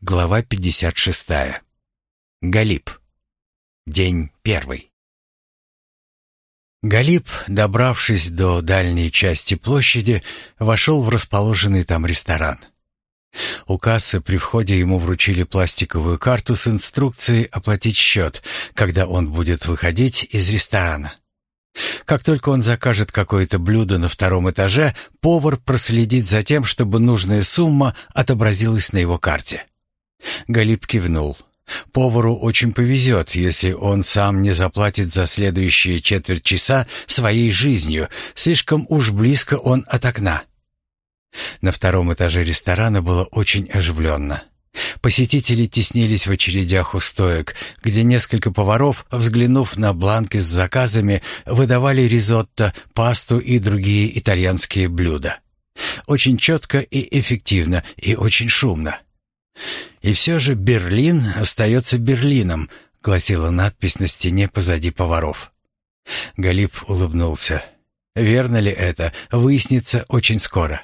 Глава 56. Галип. День первый. Галип, добравшись до дальней части площади, вошел в расположенный там ресторан. У кассы при входе ему вручили пластиковую карту с инструкцией оплатить счет, когда он будет выходить из ресторана. Как только он закажет какое-то блюдо на втором этаже, повар проследит за тем, чтобы нужная сумма отобразилась на его карте. Галип кивнул. Повару очень повезет, если он сам не заплатит за следующие четверть часа своей жизнью, слишком уж близко он от окна. На втором этаже ресторана было очень оживленно. Посетители теснились в очередях у стоек, где несколько поваров, взглянув на бланки с заказами, выдавали ризотто, пасту и другие итальянские блюда. Очень четко и эффективно, и очень шумно. «И все же Берлин остается Берлином», — гласила надпись на стене позади поваров. Галип улыбнулся. «Верно ли это, выяснится очень скоро».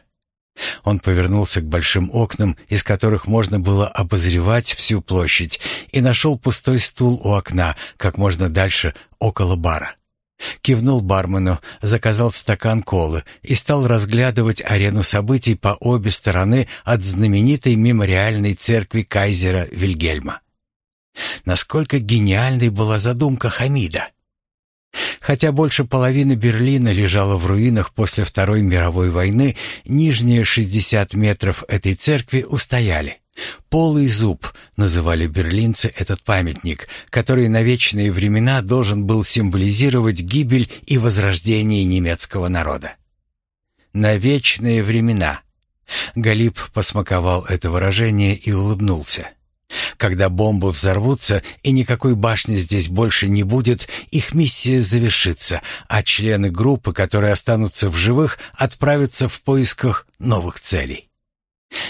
Он повернулся к большим окнам, из которых можно было обозревать всю площадь, и нашел пустой стул у окна, как можно дальше, около бара. Кивнул бармену, заказал стакан колы и стал разглядывать арену событий по обе стороны от знаменитой мемориальной церкви кайзера Вильгельма. Насколько гениальной была задумка Хамида. Хотя больше половины Берлина лежала в руинах после Второй мировой войны, нижние 60 метров этой церкви устояли. «Полый зуб» называли берлинцы этот памятник, который на вечные времена должен был символизировать гибель и возрождение немецкого народа. «На вечные времена». Галип посмаковал это выражение и улыбнулся. Когда бомбы взорвутся и никакой башни здесь больше не будет, их миссия завершится, а члены группы, которые останутся в живых, отправятся в поисках новых целей.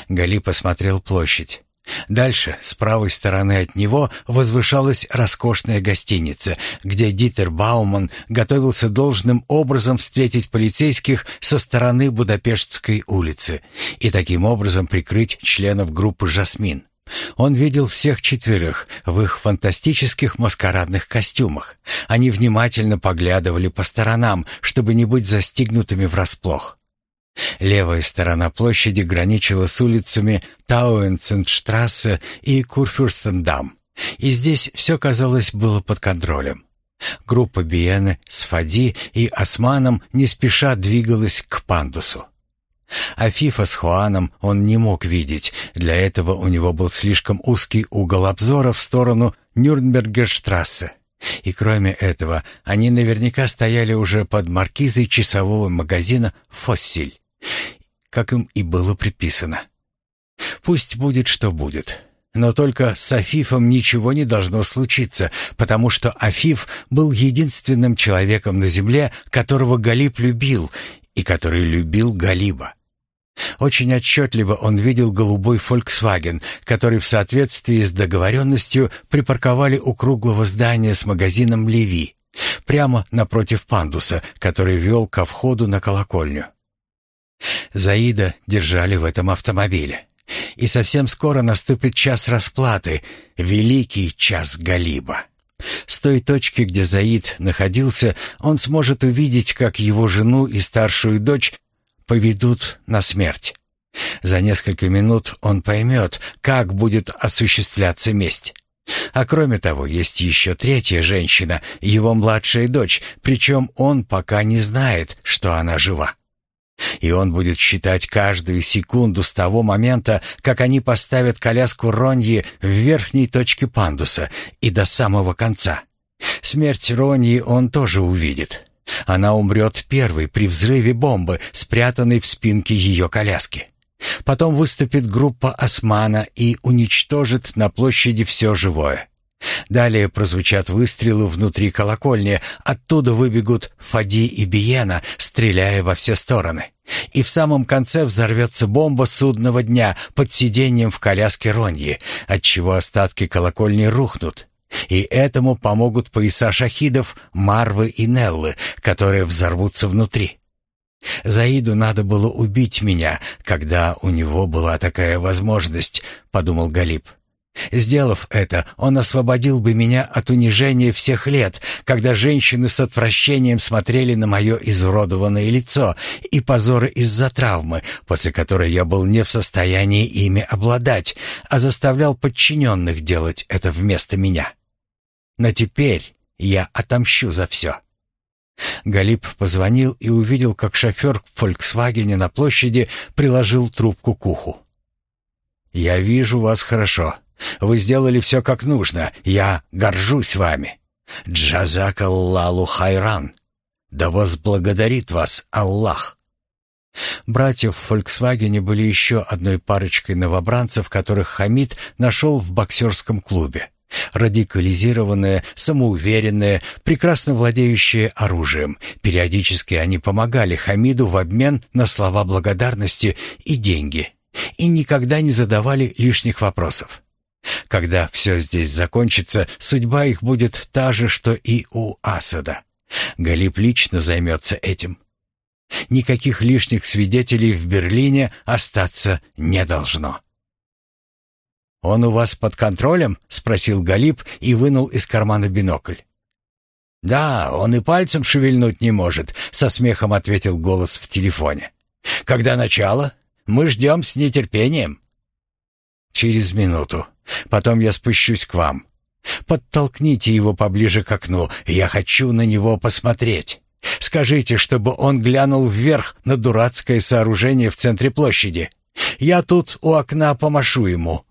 Гали посмотрел площадь. Дальше, с правой стороны от него, возвышалась роскошная гостиница, где Дитер Бауман готовился должным образом встретить полицейских со стороны Будапештской улицы и таким образом прикрыть членов группы «Жасмин». Он видел всех четверых в их фантастических маскарадных костюмах. Они внимательно поглядывали по сторонам, чтобы не быть застигнутыми врасплох. Левая сторона площади граничила с улицами Тауэнценштрассе и Курфюрстендам, и здесь все, казалось, было под контролем. Группа Биены с Фади и Османом не спеша двигалась к пандусу. Афифа с Хуаном он не мог видеть, для этого у него был слишком узкий угол обзора в сторону Нюрнбергерштрассе. И кроме этого, они наверняка стояли уже под маркизой часового магазина «Фоссиль» как им и было предписано. Пусть будет, что будет. Но только с Афифом ничего не должно случиться, потому что Афиф был единственным человеком на земле, которого Галиб любил и который любил Галиба. Очень отчетливо он видел голубой «Фольксваген», который в соответствии с договоренностью припарковали у круглого здания с магазином «Леви», прямо напротив пандуса, который вел ко входу на колокольню. Заида держали в этом автомобиле. И совсем скоро наступит час расплаты, великий час Галиба. С той точки, где Заид находился, он сможет увидеть, как его жену и старшую дочь поведут на смерть. За несколько минут он поймет, как будет осуществляться месть. А кроме того, есть еще третья женщина, его младшая дочь, причем он пока не знает, что она жива. И он будет считать каждую секунду с того момента, как они поставят коляску Роньи в верхней точке пандуса и до самого конца. Смерть Роньи он тоже увидит. Она умрет первой при взрыве бомбы, спрятанной в спинке ее коляски. Потом выступит группа Османа и уничтожит на площади все живое. Далее прозвучат выстрелы внутри колокольни, оттуда выбегут Фади и Биена, стреляя во все стороны. И в самом конце взорвется бомба судного дня под сиденьем в коляске Роньи, отчего остатки колокольни рухнут. И этому помогут пояса шахидов Марвы и Неллы, которые взорвутся внутри. Заиду надо было убить меня, когда у него была такая возможность, подумал Галиб. Сделав это, он освободил бы меня от унижения всех лет, когда женщины с отвращением смотрели на мое изуродованное лицо и позоры из-за травмы, после которой я был не в состоянии ими обладать, а заставлял подчиненных делать это вместо меня. Но теперь я отомщу за все. Галип позвонил и увидел, как шофер в «Фольксвагене» на площади приложил трубку к уху. «Я вижу вас хорошо. Вы сделали все как нужно. Я горжусь вами. Джазак Аллаху хайран. Да возблагодарит вас Аллах». Братья в «Фольксвагене» были еще одной парочкой новобранцев, которых Хамид нашел в боксерском клубе. Радикализированные, самоуверенные, прекрасно владеющие оружием. Периодически они помогали Хамиду в обмен на слова благодарности и деньги. И никогда не задавали лишних вопросов. Когда все здесь закончится, судьба их будет та же, что и у Асада. Галип лично займется этим. Никаких лишних свидетелей в Берлине остаться не должно. «Он у вас под контролем?» — спросил Галип и вынул из кармана бинокль. «Да, он и пальцем шевельнуть не может», — со смехом ответил голос в телефоне. «Когда начало? Мы ждем с нетерпением». «Через минуту. Потом я спущусь к вам. Подтолкните его поближе к окну. Я хочу на него посмотреть. Скажите, чтобы он глянул вверх на дурацкое сооружение в центре площади. Я тут у окна помашу ему.